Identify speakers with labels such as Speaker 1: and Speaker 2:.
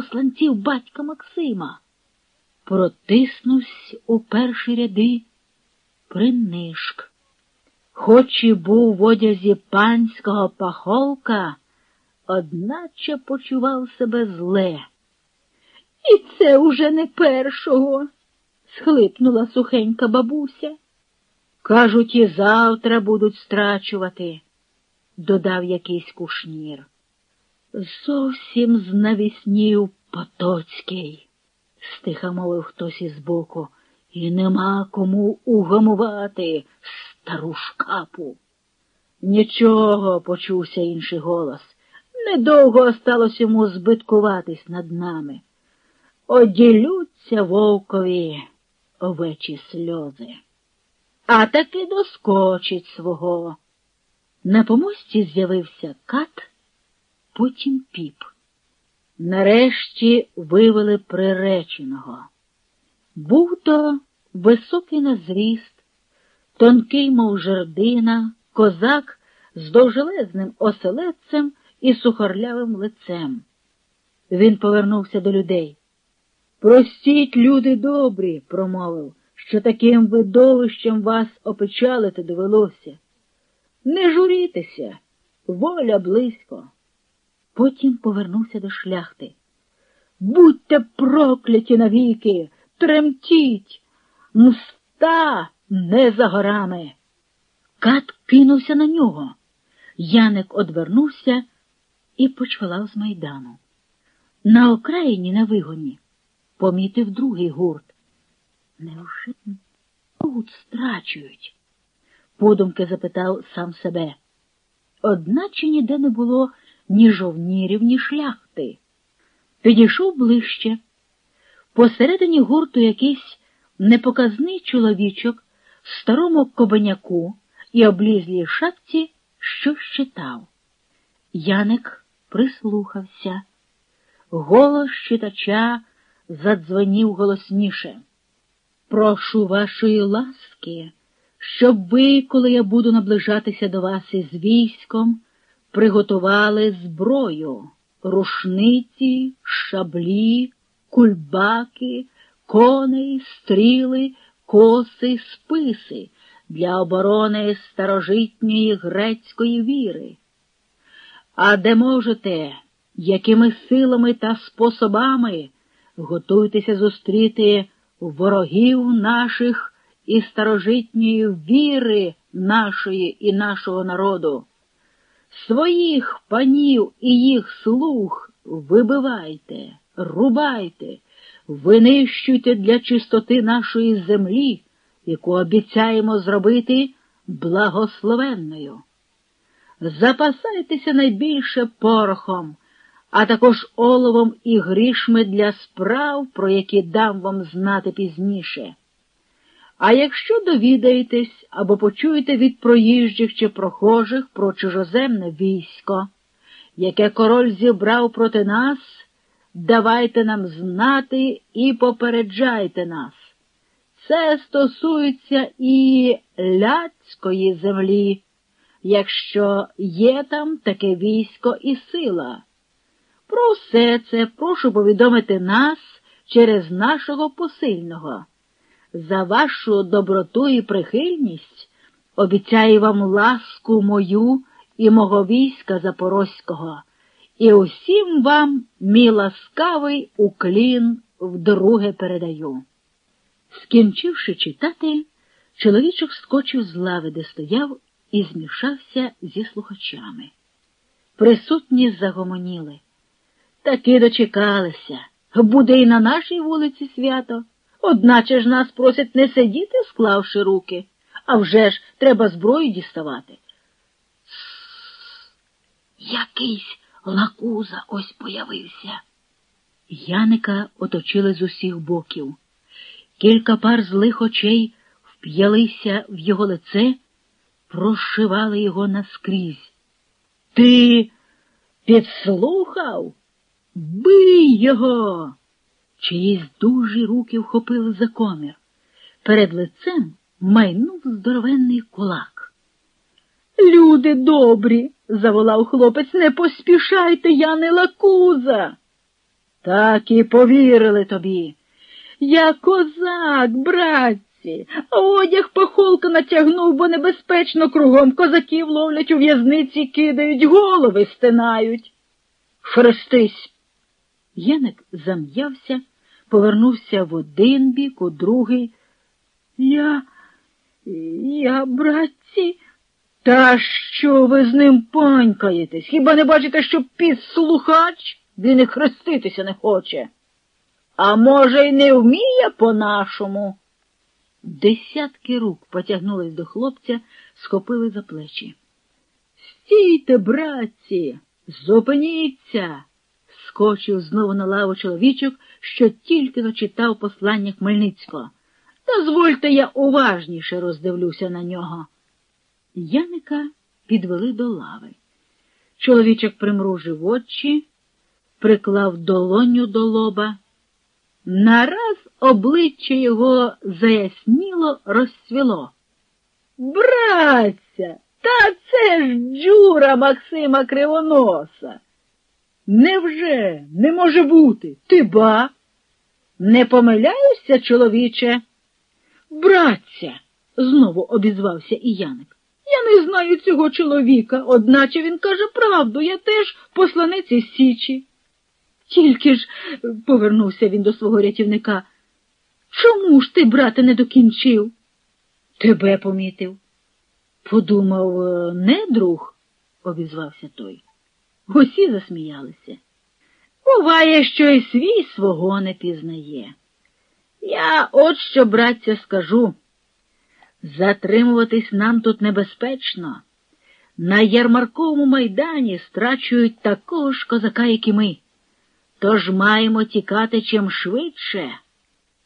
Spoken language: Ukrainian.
Speaker 1: посланців батька Максима. Протиснувся у перші ряди принишк. Хоч і був в одязі панського пахолка, одначе почував себе зле. І це уже не першого, схлипнула сухенька бабуся. Кажуть, і завтра будуть страчувати, додав якийсь кушнір. Зовсім знавіснів Потоцький, стиха мовив хтось із боку, і нема кому угамувати стару шкапу. Нічого, почувся інший голос. Недовго осталось йому збиткуватись над нами. Оділються вовкові овечі сльози. А таки доскочить свого. На помості з'явився кат, потім піп. Нарешті вивели приреченого. Був то високий на зріст, тонкий, мов жердина, козак з довжелезним оселедцем і сухорлявим лицем. Він повернувся до людей. Простіть, люди добрі, промовив, що таким видовищем вас опечалити довелося. Не журітеся, воля близько. Потім повернувся до шляхти. Будьте прокляті навіки, тремтіть, мста не за горами. Кат кинувся на нього. Яник одвернувся і почвалав з майдану. На окраїні на вигоні помітив другий гурт. Невже тут страчують? подумки запитав сам себе. Одначе ніде не було ні жовнірів, ні шляхти. Підійшов ближче. Посередині гурту якийсь непоказний чоловічок старому кобеняку і облізлій шапці щось читав. Яник прислухався. Голос читача задзвонів голосніше. Прошу вашої ласки, щоб ви, коли я буду наближатися до вас із військом, приготували зброю, рушниці, шаблі, кульбаки, коней, стріли, коси, списи для оборони старожитньої грецької віри. А де можете, якими силами та способами готуйтеся зустріти ворогів наших і старожитньої віри нашої і нашого народу? Своїх панів і їх слуг вибивайте, рубайте, винищуйте для чистоти нашої землі, яку обіцяємо зробити благословенною. Запасайтеся найбільше порохом, а також оловом і грішми для справ, про які дам вам знати пізніше. А якщо довідаєтесь або почуєте від проїжджих чи прохожих про чужоземне військо, яке король зібрав проти нас, давайте нам знати і попереджайте нас. Це стосується і ляцької землі, якщо є там таке військо і сила. Про все це прошу повідомити нас через нашого посильного. За вашу доброту і прихильність обіцяю вам ласку мою і мого війська Запорозького, і усім вам мій ласкавий уклін вдруге передаю. Скінчивши читати, чоловічок скочив з лави, де стояв, і змішався зі слухачами. Присутні загомоніли. Таки дочекалися. Буде і на нашій вулиці свято. Одначе ж нас просять не сидіти, склавши руки, а вже ж треба зброю діставати. Якийсь лакуза ось появився. Яника оточили з усіх боків. Кілька пар злих очей вп'ялися в його лице, прошивали його наскрізь. Ти підслухав? Бий його! Чиїсь дужі руки вхопили за комір. Перед лицем майнув здоровенний кулак. Люди добрі, заволав хлопець, не поспішайте, я не лакуза. Так і повірили тобі. Я козак, братці, а одяг похолка натягнув, бо небезпечно кругом козаків ловлять у в'язниці, кидають, голови стинають. Хрестись. Яник зам'явся, повернувся в один бік, у другий. Я, я, братці, та що ви з ним панькаєтесь? Хіба не бачите, що піс слухач? Він і хреститися не хоче. А може, й не вміє по-нашому. Десятки рук потягнулись до хлопця, схопили за плечі. Стійте, братці, зупиніться, скочив знову на лаву чоловічок, що тільки но читав послання Хмельницького. Дозвольте, я уважніше роздивлюся на нього. Яника підвели до лави. Чоловічок примружив очі, приклав долоню до лоба. Нараз обличчя його заясніло, розцвіло. Братця, та це ж джура Максима Кривоноса. Невже не може бути? Ти ба? Не помиляєшся, чоловіче? Братця, знову обізвався і Яник. Я не знаю цього чоловіка, одначе він каже правду, я теж посланець із Січі. Тільки ж, повернувся він до свого рятівника, чому ж ти, брате, не докінчив? Тебе помітив. Подумав, не друг, обізвався той. Усі засміялися. Буває, що і свій свого не пізнає. Я от що, братця, скажу. Затримуватись нам тут небезпечно. На ярмарковому майдані страчують такого ж козака, як і ми. Тож маємо тікати чим швидше.